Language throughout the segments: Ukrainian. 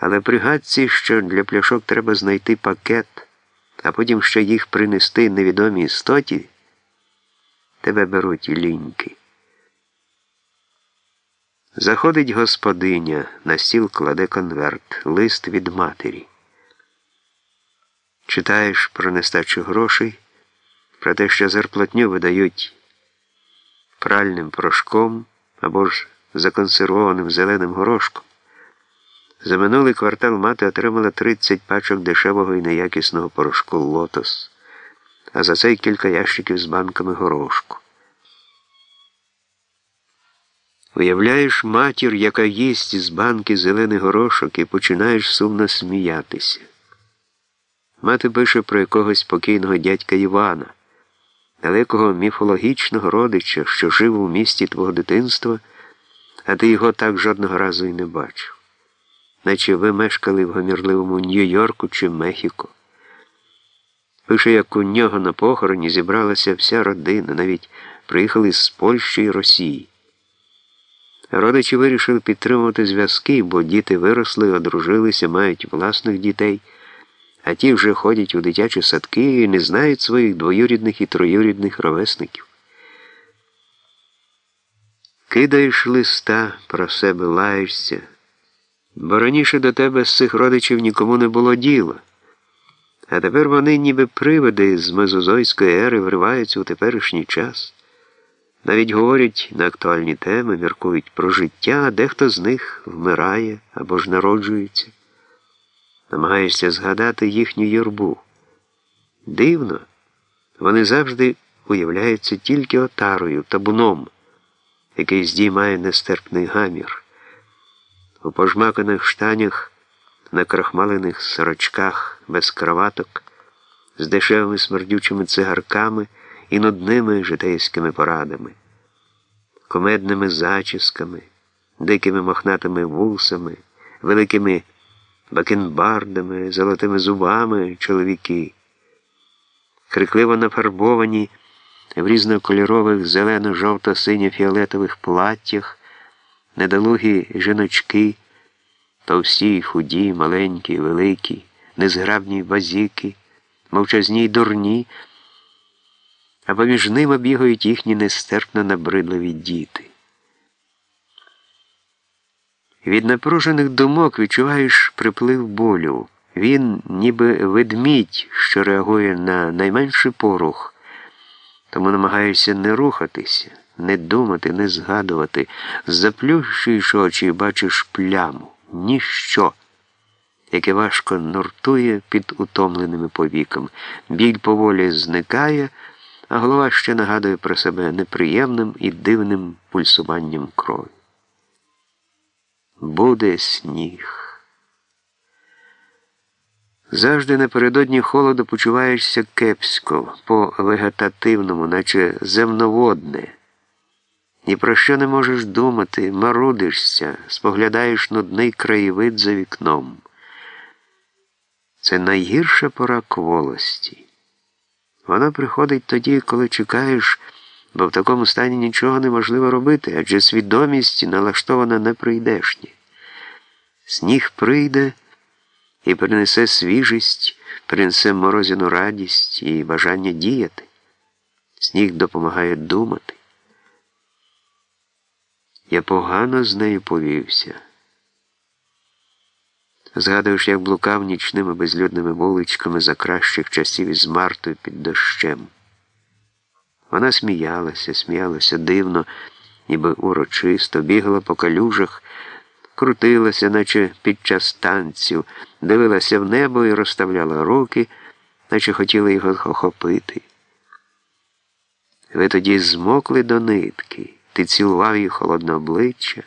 Але пригадці, що для пляшок треба знайти пакет, а потім ще їх принести невідомій істоті, тебе беруть ліньки. Заходить господиня, на стіл кладе конверт, лист від матері. Читаєш про нестачу грошей, про те, що зарплатню видають пральним порошком або ж законсервованим зеленим горошком. За минулий квартал мати отримала 30 пачок дешевого і неякісного порошку лотос, а за цей кілька ящиків з банками горошку. Уявляєш матір, яка їсть з банки зелений горошок, і починаєш сумно сміятися. Мати пише про якогось покійного дядька Івана, далекого міфологічного родича, що жив у місті твого дитинства, а ти його так жодного разу і не бачив, наче ви мешкали в гомірливому Нью-Йорку чи Мехіко. Пише, як у нього на похороні зібралася вся родина, навіть приїхали з Польщі і Росії. Родичі вирішили підтримувати зв'язки, бо діти виросли, одружилися, мають власних дітей, а ті вже ходять у дитячі садки і не знають своїх двоюрідних і троюрідних ровесників. Кидаєш листа про себе лаєшся, бо раніше до тебе з цих родичів нікому не було діла. А тепер вони, ніби привиди з мезозойської ери, вриваються у теперішній час. Навіть говорять на актуальні теми, міркують про життя, а дехто з них вмирає або ж народжується. Намагаєшся згадати їхню юрбу. Дивно, вони завжди уявляються тільки отарою, табуном, який здіймає нестерпний гамір. У пожмаканих штанях, на крахмалених сорочках без кроваток, з дешевими смердючими цигарками і нудними житейськими порадами, комедними зачісками, дикими мохнатими вусами, великими бакенбардами, золотими зубами чоловіки, крикливо нафарбовані в різнокольорових зелено-жовто-синьо-фіолетових платтях, недолугі жіночки, товсті й худі, маленькі, великі, незграбні базіки, мовчазні й дурні а поміж ними бігають їхні нестерпно набридливі діти. Від напружених думок відчуваєш приплив болю. Він, ніби ведмідь, що реагує на найменший порух, тому намагаєшся не рухатися, не думати, не згадувати, заплющуєш очі і бачиш пляму, ніщо, яке важко нуртує під утомленими повіками. Біль поволі зникає а голова ще нагадує про себе неприємним і дивним пульсуванням крові. Буде сніг. Завжди напередодні холоду почуваєшся кепсько, по вегетативному, наче земноводне. Ні про що не можеш думати, марудишся, споглядаєш нудний краєвид за вікном. Це найгірша пора кволості. Вона приходить тоді, коли чекаєш, бо в такому стані нічого неможливо робити, адже свідомість налаштована на прийдешнє. Сніг прийде і принесе свіжість, принесе морозяну радість і бажання діяти. Сніг допомагає думати. Я погано з нею повівся. Згадуєш, як блукав нічними безлюдними вуличками за кращих часів із Мартою під дощем. Вона сміялася, сміялася дивно, ніби урочисто, бігала по калюжах, крутилася, наче під час танців, дивилася в небо і розставляла руки, наче хотіла його охопити. Ви тоді змокли до нитки, ти цілував її холодне обличчя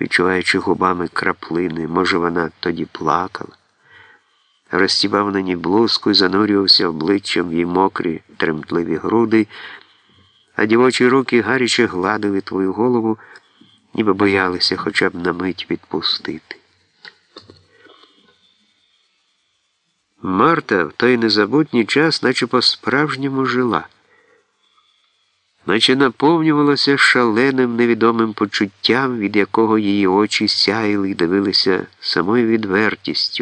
відчуваючи губами краплини, може, вона тоді плакала, розстібав на ній блузку і занурювався обличчям в її мокрі, тремтливі груди, а дівочі руки гаряче гладили твою голову, ніби боялися хоча б на мить відпустити. Марта в той незабутній час, наче по-справжньому жила. Наче наповнювалася шаленим невідомим почуттям, від якого її очі сяїли і дивилися самою відвертістю,